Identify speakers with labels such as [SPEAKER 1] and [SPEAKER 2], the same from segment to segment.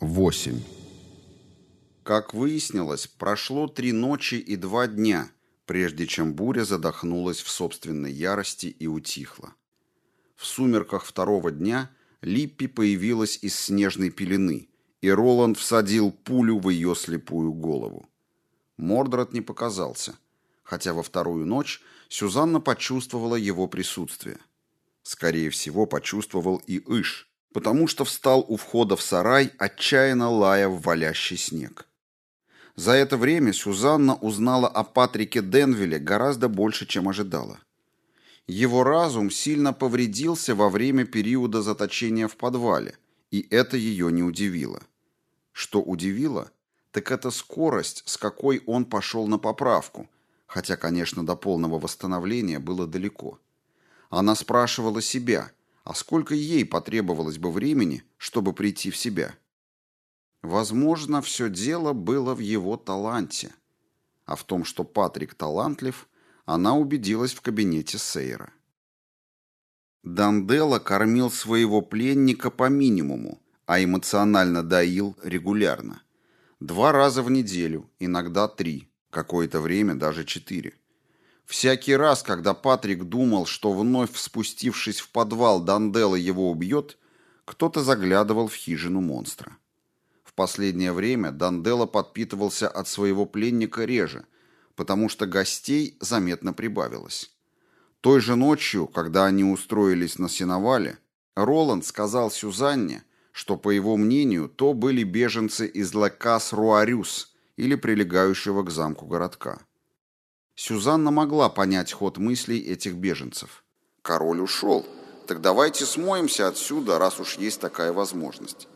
[SPEAKER 1] 8. Как выяснилось, прошло три ночи и два дня, прежде чем буря задохнулась в собственной ярости и утихла. В сумерках второго дня Липпи появилась из снежной пелены, и Роланд всадил пулю в ее слепую голову. Мордред не показался, хотя во вторую ночь Сюзанна почувствовала его присутствие. Скорее всего, почувствовал и Иш, потому что встал у входа в сарай, отчаянно лая в валящий снег. За это время Сюзанна узнала о Патрике Денвилле гораздо больше, чем ожидала. Его разум сильно повредился во время периода заточения в подвале, и это ее не удивило. Что удивило, так это скорость, с какой он пошел на поправку, хотя, конечно, до полного восстановления было далеко. Она спрашивала себя – а сколько ей потребовалось бы времени, чтобы прийти в себя? Возможно, все дело было в его таланте. А в том, что Патрик талантлив, она убедилась в кабинете Сейра. Дандела кормил своего пленника по минимуму, а эмоционально доил регулярно. Два раза в неделю, иногда три, какое-то время даже четыре. Всякий раз, когда Патрик думал, что вновь спустившись в подвал Дандела его убьет, кто-то заглядывал в хижину монстра. В последнее время Дандела подпитывался от своего пленника реже, потому что гостей заметно прибавилось. Той же ночью, когда они устроились на сеновале, Роланд сказал Сюзанне, что, по его мнению, то были беженцы из Лекас-Руарюс или прилегающего к замку городка. Сюзанна могла понять ход мыслей этих беженцев. Король ушел. Так давайте смоемся отсюда, раз уж есть такая возможность.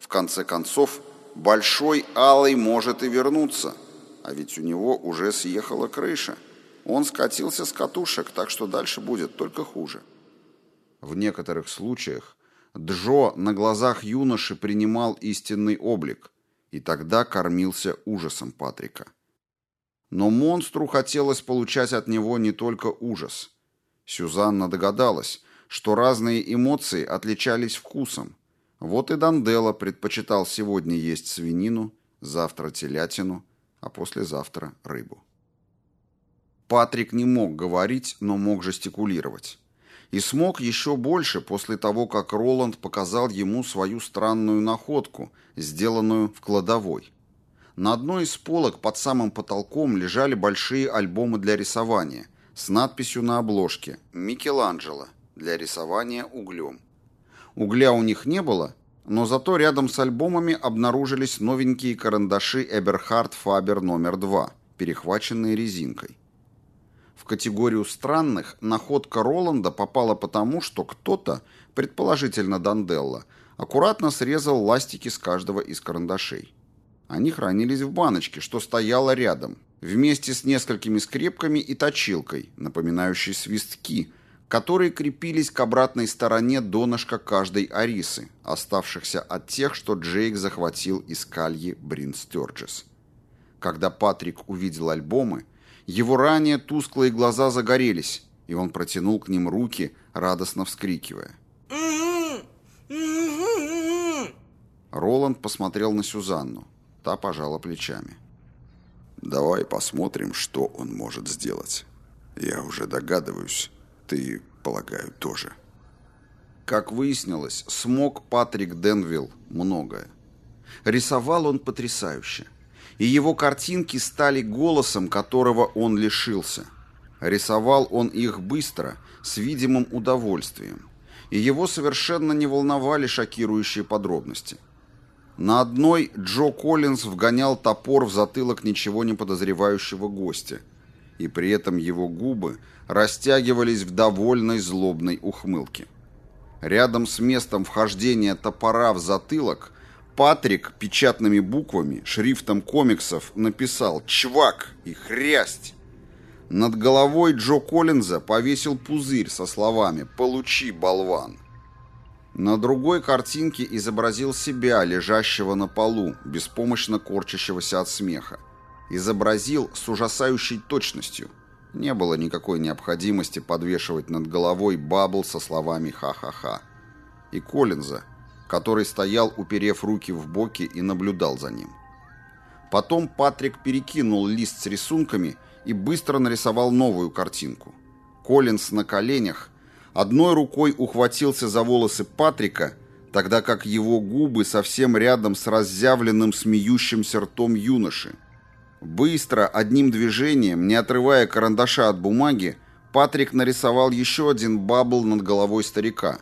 [SPEAKER 1] В конце концов, Большой Алый может и вернуться. А ведь у него уже съехала крыша. Он скатился с катушек, так что дальше будет только хуже. В некоторых случаях Джо на глазах юноши принимал истинный облик, и тогда кормился ужасом Патрика. Но монстру хотелось получать от него не только ужас. Сюзанна догадалась, что разные эмоции отличались вкусом. Вот и Дандела предпочитал сегодня есть свинину, завтра телятину, а послезавтра рыбу. Патрик не мог говорить, но мог жестикулировать. И смог еще больше после того, как Роланд показал ему свою странную находку, сделанную в кладовой. На одной из полок под самым потолком лежали большие альбомы для рисования с надписью на обложке «Микеланджело» для рисования углем. Угля у них не было, но зато рядом с альбомами обнаружились новенькие карандаши Эберхард Фабер номер 2, перехваченные резинкой. В категорию странных находка Роланда попала потому, что кто-то, предположительно Данделла, аккуратно срезал ластики с каждого из карандашей. Они хранились в баночке, что стояла рядом, вместе с несколькими скрепками и точилкой, напоминающей свистки, которые крепились к обратной стороне донышка каждой арисы, оставшихся от тех, что Джейк захватил из кальи Брин Стёрджес. Когда Патрик увидел альбомы, его ранее тусклые глаза загорелись, и он протянул к ним руки, радостно вскрикивая. Роланд посмотрел на Сюзанну. Та пожала плечами. «Давай посмотрим, что он может сделать. Я уже догадываюсь. Ты, полагаю, тоже». Как выяснилось, смог Патрик Денвилл многое. Рисовал он потрясающе. И его картинки стали голосом, которого он лишился. Рисовал он их быстро, с видимым удовольствием. И его совершенно не волновали шокирующие подробности. На одной Джо Коллинз вгонял топор в затылок ничего не подозревающего гостя, и при этом его губы растягивались в довольной злобной ухмылке. Рядом с местом вхождения топора в затылок Патрик печатными буквами, шрифтом комиксов, написал «Чвак» и «Хрясть». Над головой Джо Коллинза повесил пузырь со словами «Получи, болван». На другой картинке изобразил себя, лежащего на полу, беспомощно корчащегося от смеха. Изобразил с ужасающей точностью. Не было никакой необходимости подвешивать над головой бабл со словами «ха-ха-ха». И Коллинза, который стоял, уперев руки в боки и наблюдал за ним. Потом Патрик перекинул лист с рисунками и быстро нарисовал новую картинку. Коллинс на коленях одной рукой ухватился за волосы Патрика, тогда как его губы совсем рядом с разъявленным смеющимся ртом юноши. Быстро, одним движением, не отрывая карандаша от бумаги, Патрик нарисовал еще один бабл над головой старика,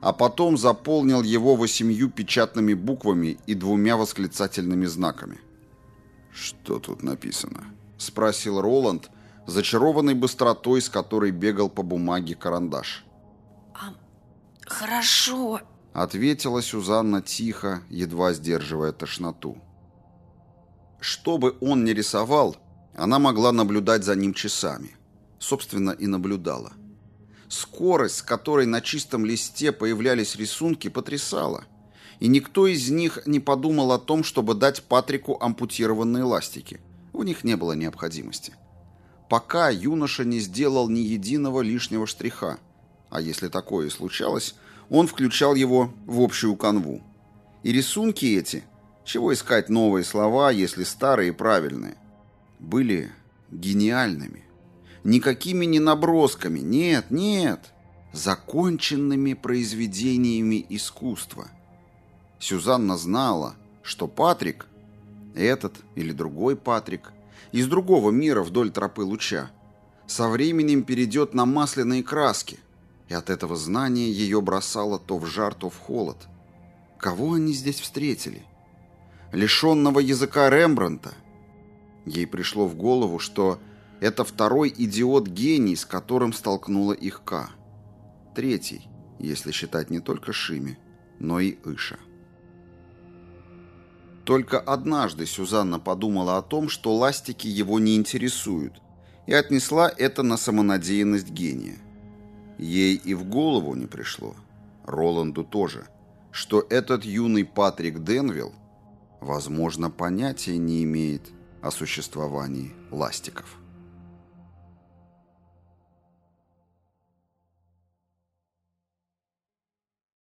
[SPEAKER 1] а потом заполнил его восемью печатными буквами и двумя восклицательными знаками. «Что тут написано?» — спросил Роланд, зачарованный быстротой, с которой бегал по бумаге карандаш.
[SPEAKER 2] А, «Хорошо», —
[SPEAKER 1] ответила Сюзанна тихо, едва сдерживая тошноту. Что бы он ни рисовал, она могла наблюдать за ним часами. Собственно, и наблюдала. Скорость, с которой на чистом листе появлялись рисунки, потрясала — и никто из них не подумал о том, чтобы дать Патрику ампутированные ластики. В них не было необходимости. Пока юноша не сделал ни единого лишнего штриха, а если такое и случалось, он включал его в общую канву. И рисунки эти, чего искать новые слова, если старые правильные, были гениальными. Никакими не набросками, нет, нет, законченными произведениями искусства – Сюзанна знала, что Патрик, этот или другой Патрик, из другого мира вдоль тропы луча, со временем перейдет на масляные краски, и от этого знания ее бросало то в жар, то в холод. Кого они здесь встретили? Лишенного языка Рембранта? Ей пришло в голову, что это второй идиот-гений, с которым столкнула их Ка. Третий, если считать не только Шими, но и Иша. Только однажды Сюзанна подумала о том, что ластики его не интересуют, и отнесла это на самонадеянность гения. Ей и в голову не пришло, Роланду тоже, что этот юный Патрик Денвилл, возможно, понятия не имеет о существовании ластиков.